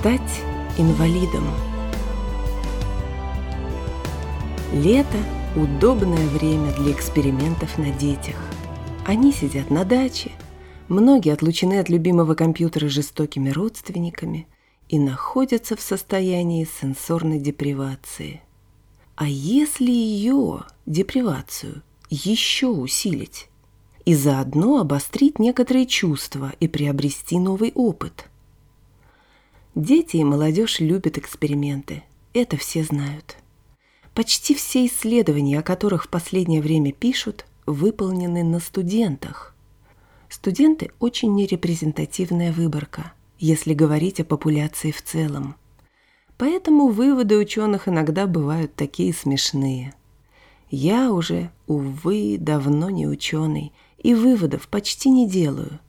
Стать инвалидом. Лето – удобное время для экспериментов на детях. Они сидят на даче, многие отлучены от любимого компьютера жестокими родственниками и находятся в состоянии сенсорной депривации. А если ее, депривацию, еще усилить и заодно обострить некоторые чувства и приобрести новый опыт – Дети и молодежь любят эксперименты. Это все знают. Почти все исследования, о которых в последнее время пишут, выполнены на студентах. Студенты – очень нерепрезентативная выборка, если говорить о популяции в целом. Поэтому выводы ученых иногда бывают такие смешные. Я уже, увы, давно не ученый, и выводов почти не делаю.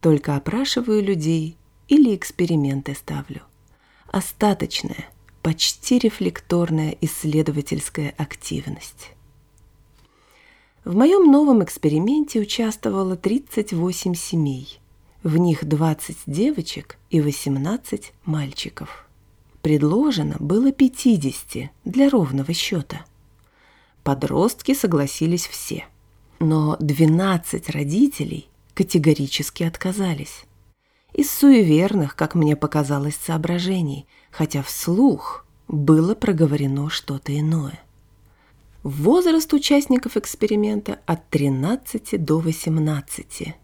Только опрашиваю людей или эксперименты ставлю. Остаточная, почти рефлекторная исследовательская активность. В моем новом эксперименте участвовало 38 семей. В них 20 девочек и 18 мальчиков. Предложено было 50 для ровного счета. Подростки согласились все. Но 12 родителей категорически отказались из суеверных, как мне показалось, соображений, хотя вслух было проговорено что-то иное. Возраст участников эксперимента от 13 до 18.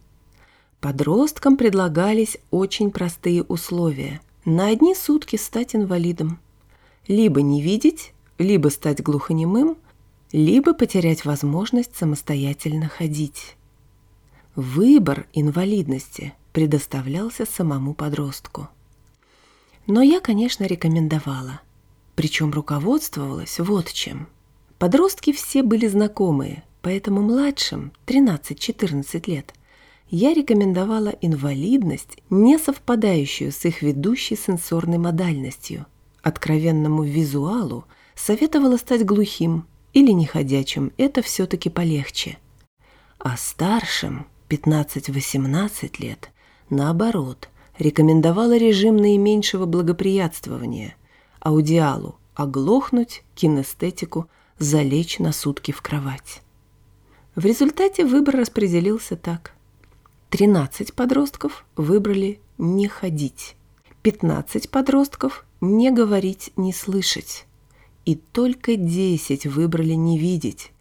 Подросткам предлагались очень простые условия. На одни сутки стать инвалидом. Либо не видеть, либо стать глухонемым, либо потерять возможность самостоятельно ходить. Выбор инвалидности – предоставлялся самому подростку. Но я, конечно, рекомендовала. Причем руководствовалась вот чем. Подростки все были знакомые, поэтому младшим, 13-14 лет, я рекомендовала инвалидность, не совпадающую с их ведущей сенсорной модальностью. Откровенному визуалу советовала стать глухим или неходячим, это все-таки полегче. А старшим, 15-18 лет, наоборот, рекомендовала режим наименьшего благоприятствования, аудиалу оглохнуть, кинестетику залечь на сутки в кровать. В результате выбор распределился так. 13 подростков выбрали не ходить, 15 подростков не говорить, не слышать, и только 10 выбрали не видеть.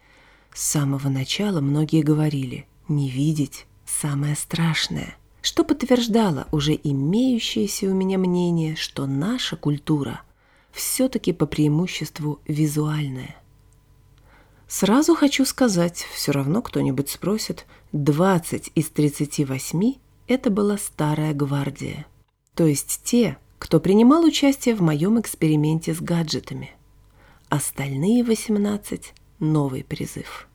С самого начала многие говорили «не видеть – самое страшное» что подтверждало уже имеющееся у меня мнение, что наша культура все-таки по преимуществу визуальная. Сразу хочу сказать, все равно кто-нибудь спросит, 20 из 38 – это была старая гвардия, то есть те, кто принимал участие в моем эксперименте с гаджетами. Остальные 18 – новый призыв.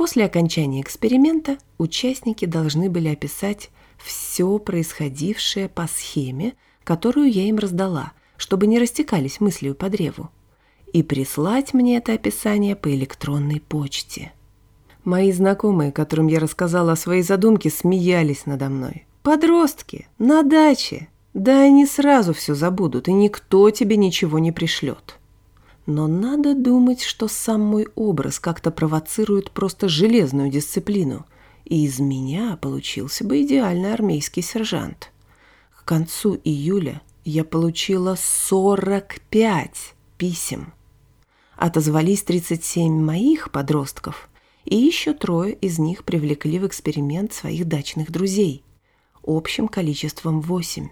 После окончания эксперимента участники должны были описать все происходившее по схеме, которую я им раздала, чтобы не растекались мыслью по древу, и прислать мне это описание по электронной почте. Мои знакомые, которым я рассказала о своей задумке, смеялись надо мной. «Подростки, на даче! Да они сразу все забудут, и никто тебе ничего не пришлет». Но надо думать, что сам мой образ как-то провоцирует просто железную дисциплину – и из меня получился бы идеальный армейский сержант. К концу июля я получила 45 писем. Отозвались 37 моих подростков, и еще трое из них привлекли в эксперимент своих дачных друзей, общим количеством 8,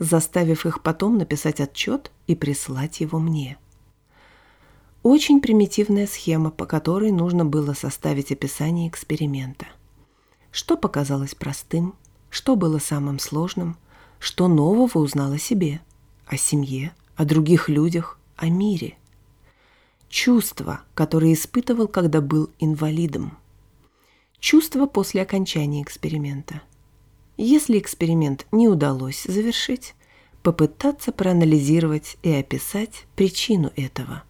заставив их потом написать отчет и прислать его мне. Очень примитивная схема, по которой нужно было составить описание эксперимента. Что показалось простым, что было самым сложным, что нового узнал о себе, о семье, о других людях, о мире. Чувства, которые испытывал, когда был инвалидом. Чувства после окончания эксперимента. Если эксперимент не удалось завершить, попытаться проанализировать и описать причину этого.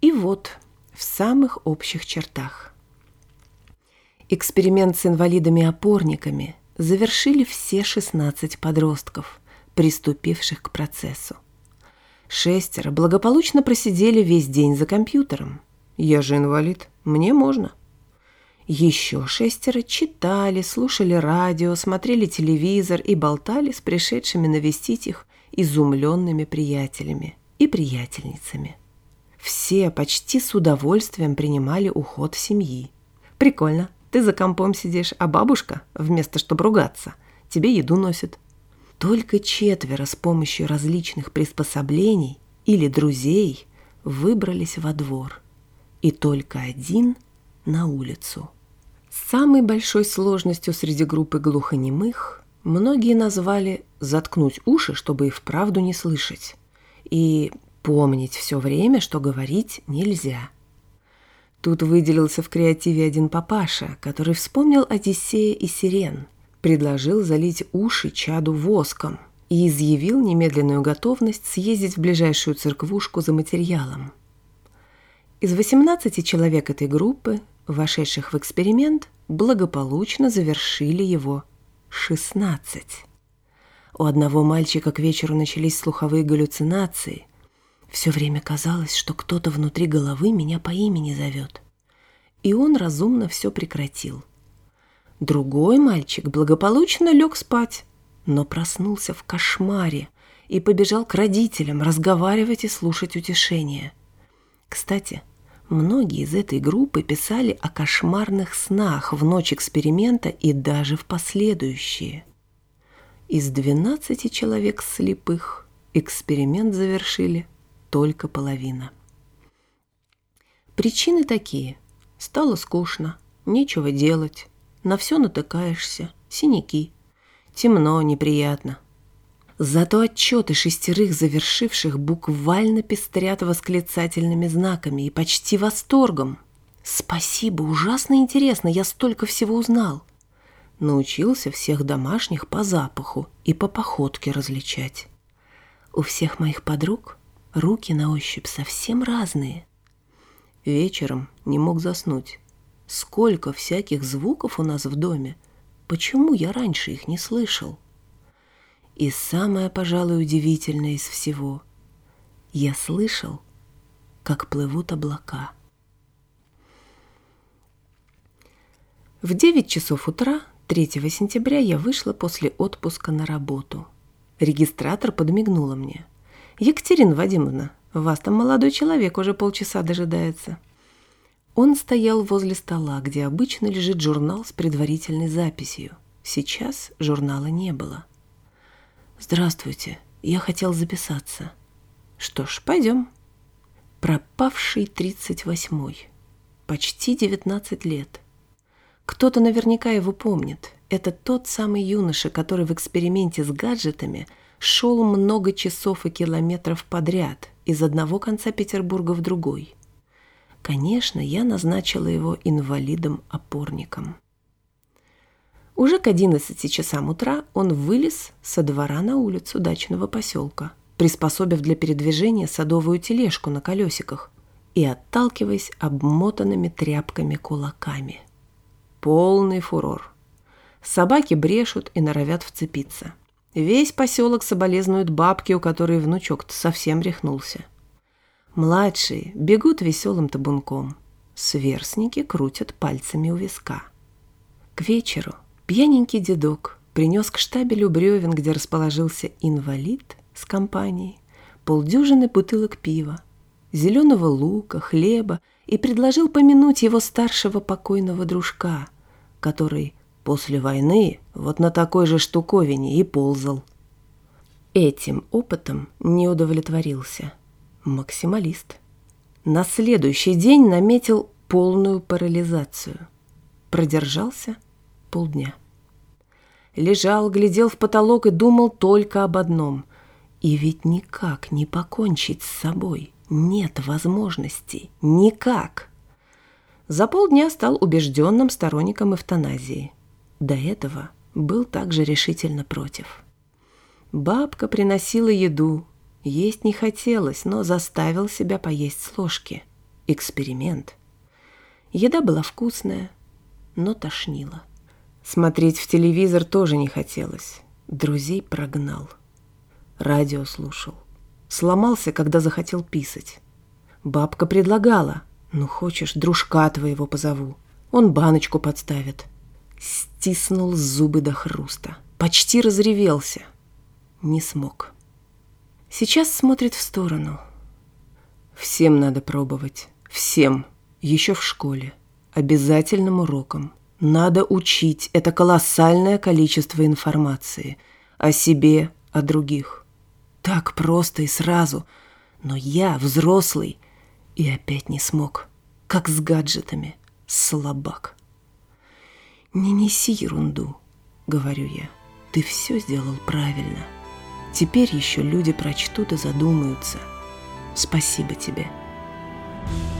И вот в самых общих чертах. Эксперимент с инвалидами-опорниками завершили все 16 подростков, приступивших к процессу. Шестеро благополучно просидели весь день за компьютером. Я же инвалид, мне можно. Еще шестеро читали, слушали радио, смотрели телевизор и болтали с пришедшими навестить их изумленными приятелями и приятельницами. Все почти с удовольствием принимали уход семьи. Прикольно, ты за компом сидишь, а бабушка, вместо чтобы ругаться, тебе еду носит. Только четверо с помощью различных приспособлений или друзей выбрались во двор, и только один на улицу. Самой большой сложностью среди группы глухонемых многие назвали «заткнуть уши, чтобы и вправду не слышать», и помнить все время, что говорить нельзя. Тут выделился в креативе один папаша, который вспомнил Одиссея и Сирен, предложил залить уши чаду воском и изъявил немедленную готовность съездить в ближайшую церквушку за материалом. Из 18 человек этой группы, вошедших в эксперимент, благополучно завершили его 16. У одного мальчика к вечеру начались слуховые галлюцинации, все время казалось, что кто-то внутри головы меня по имени зовет. И он разумно все прекратил. Другой мальчик благополучно лег спать, но проснулся в кошмаре и побежал к родителям разговаривать и слушать утешение. Кстати, многие из этой группы писали о кошмарных снах в ночь эксперимента и даже в последующие. Из 12 человек слепых эксперимент завершили только половина. Причины такие. Стало скучно, нечего делать, на все натыкаешься, синяки. Темно, неприятно. Зато отчеты шестерых завершивших буквально пестрят восклицательными знаками и почти восторгом. Спасибо, ужасно интересно, я столько всего узнал. Научился всех домашних по запаху и по походке различать. У всех моих подруг Руки на ощупь совсем разные. Вечером не мог заснуть. Сколько всяких звуков у нас в доме. Почему я раньше их не слышал? И самое, пожалуй, удивительное из всего. Я слышал, как плывут облака. В 9 часов утра 3 сентября я вышла после отпуска на работу. Регистратор подмигнула мне. «Екатерина Вадимовна, вас там молодой человек уже полчаса дожидается». Он стоял возле стола, где обычно лежит журнал с предварительной записью. Сейчас журнала не было. «Здравствуйте, я хотел записаться». «Что ж, пойдем». Пропавший тридцать восьмой. Почти девятнадцать лет. Кто-то наверняка его помнит. Это тот самый юноша, который в эксперименте с гаджетами – шел много часов и километров подряд из одного конца Петербурга в другой. Конечно, я назначила его инвалидом-опорником. Уже к 11 часам утра он вылез со двора на улицу дачного поселка, приспособив для передвижения садовую тележку на колесиках и отталкиваясь обмотанными тряпками кулаками. Полный фурор. Собаки брешут и норовят вцепиться. Весь поселок соболезнует бабке, у которой внучок-то совсем рехнулся. Младшие бегут веселым табунком. Сверстники крутят пальцами у виска. К вечеру пьяненький дедок принес к штабелю бревен, где расположился инвалид с компанией, полдюжины бутылок пива, зеленого лука, хлеба и предложил помянуть его старшего покойного дружка, который После войны вот на такой же штуковине и ползал. Этим опытом не удовлетворился. Максималист. На следующий день наметил полную парализацию. Продержался полдня. Лежал, глядел в потолок и думал только об одном. И ведь никак не покончить с собой. Нет возможности. Никак. За полдня стал убежденным сторонником эвтаназии – до этого был также решительно против. Бабка приносила еду. Есть не хотелось, но заставил себя поесть с ложки. Эксперимент. Еда была вкусная, но тошнила. Смотреть в телевизор тоже не хотелось. Друзей прогнал. Радио слушал. Сломался, когда захотел писать. Бабка предлагала. Ну, хочешь, дружка твоего позову. Он баночку подставит. Стиснул зубы до хруста. Почти разревелся. Не смог. Сейчас смотрит в сторону. Всем надо пробовать. Всем. Еще в школе. Обязательным уроком. Надо учить. Это колоссальное количество информации. О себе, о других. Так просто и сразу. Но я взрослый и опять не смог. Как с гаджетами. Слабак. «Не неси ерунду», — говорю я. «Ты все сделал правильно. Теперь еще люди прочтут и задумаются. Спасибо тебе». Thank you.